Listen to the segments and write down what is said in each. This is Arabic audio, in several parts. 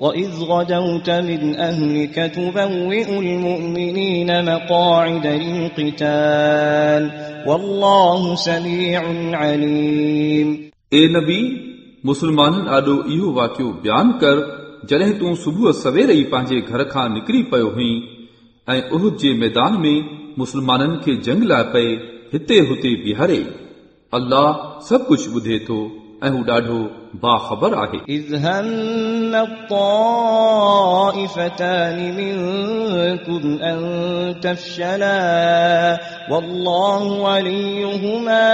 وإذ غدوت من أهلك تبوئ المؤمنين مقاعد للقتال والله سميع عليم ए नबी मुस्लमाननि ॾाढो इहो वाकियो बयानु कर जॾहिं तूं सुबुह सवेर ई पंहिंजे घर खां निकिरी पियो हुई ऐं उहद जे मैदान में मुस्लमाननि खे जंग लाइ पए हिते हुते बीहारे अल्लाह सभु कुझु ॿुधे थो ऐं हू ॾाढो बाख़बर आहे إذ هم الطائفتان منكم أن تفشلا والله وليهما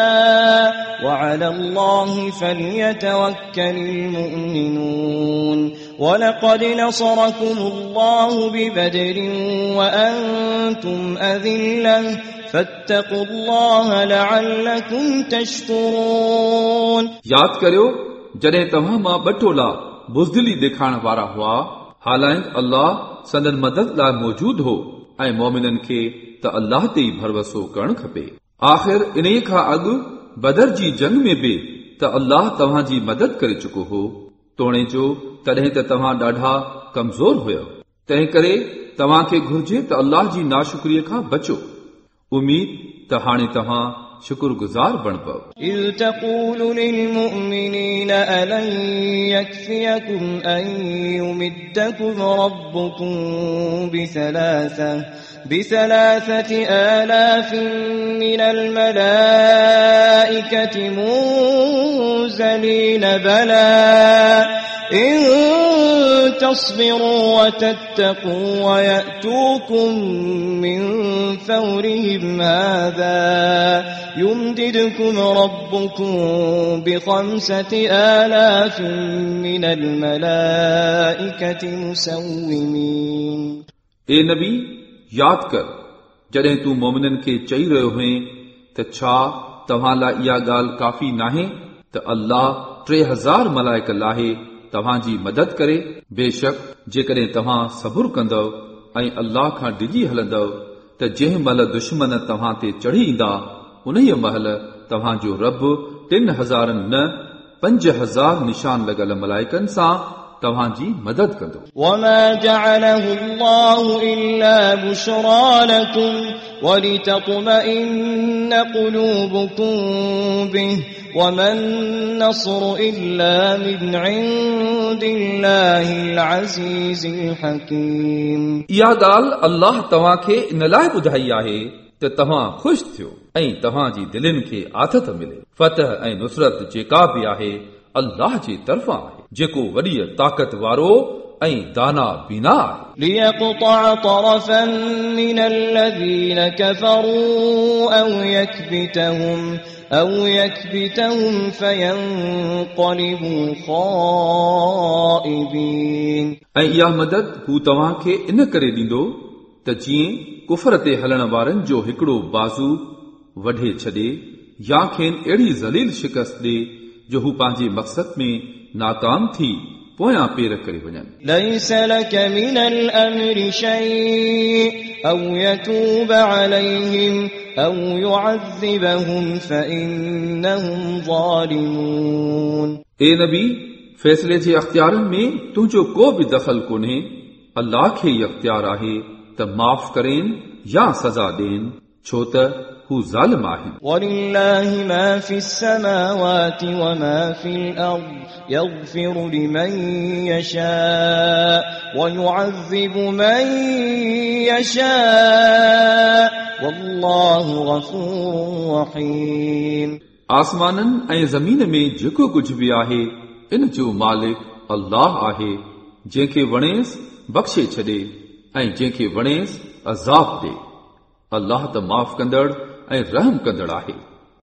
وعلى الله فليتوكل المؤمنون ولقد نصركم الله ببدر وأنتم أذلة فاتقوا الله لعلكم تشكرون यादि करियो जॾहिं तव्हां मां ॿ टोला बुज़दिली ॾेखारण वारा हुआ हालांकि अल्लाह संदन मदद लाइ मौजूद हो ऐं मोमिननि खे त अल्लाह ते ई भरवसो करणु खपे आख़िर इन खां अॻु बदर जी जंग में बि त अल्लाह तव्हां जी मदद करे चुको हो तोणे जो तॾहिं त तव्हां ॾाढा कमज़ोर हुयो तंहिं करे तव्हां खे घुर्जे त अल्लाह जी नाशुक्रीअ खां बचो उमीद त हाणे तव्हां शुक्रगुज़ार बणबो إذ تقول للمؤمنين ألن يكفيكم أن يمدكم ربكم بثلاثة بثلاثة آلاف من الملائكة منزلين بلى إن تصبروا وتتقوا ويأتوكم من فورهم هذا يمددكم ربكم بخمسة آلاف من الملائكة مسومين ए नबी यादि कर जॾहिं तूं मोमिननि खे चई रहियो हुएं त छा तव्हां लाइ इहा ॻाल्हि काफ़ी नाहे त अल्लाह टे हज़ार मलाइक लाहे तव्हां जी मदद करे बेशक जेकॾहिं तव्हां सबुर कंदव ऐं अल्लाह खां डिॼी हलंदव त जंहिं महिल दुश्मन तव्हां ते चढ़ी ईंदा उन महिल तव्हांजो रब टिन हज़ारनि न पंज हज़ार निशान लॻल मलाइकनि सां तव्हां जी मदद कंदो وما جعله الله إلا بشرى لكم ولتطمئن قلوبكم به وما النصر إلا من عند الله العزيز الحكيم इहा ॻाल्हि अल्लाह तव्हां खे इन लाइ ॿुधाई आहे त तव्हां ख़ुशि थियो ऐं तव्हां जी दिलनि खे आथत मिले फतह ऐं नुसरत जेका बि आहे अल्लाह जे तरफ़ां आहे जेको वॾी ताक़त वारो ऐं दाना बीना आहे ليقطع طرفا من الذين كفروا أو يكبتهم أو يكبتهم فينقلبوا خائبين ऐं इहा मदद हू तव्हां खे इन करे ॾींदो त जीअं कुफर ते हलण वारनि जो हिकिड़ो बाज़ू वढे छॾे या खेनि अहिड़ी ज़लील शिकस्त ॾे जो हू पंहिंजे मक़सद में नाकाम थी पोयां पेर करे वञनि ليس لك من الأمر شيء أو يتوب عليهم أو يعذبهم فإنهم ظالمون ए नबी फ़ैसिले जे अख़्तियारनि में तुंहिंजो को बि दख़ल कोन्हे अल्लाह खे ई अख़्तियार आहे त माफ़ करेनि या सज़ा ॾियनि छो त हू ज़ालिम आहिनि ولله ما في السماوات وما في الأرض يغفر لمن يشاء ويعذب من يشاء والله غفور رحيم आसमाननि ऐं ज़मीन में जेको कुझु बि आहे इन जो मालिक अल्लाह आहे जंहिंखे वणेसि बख़्शे छॾे ऐं जंहिंखे वणेसि अज़ाब ॾे الله ته معاف ڪندڙ ۽ رحم ڪندڙ آهي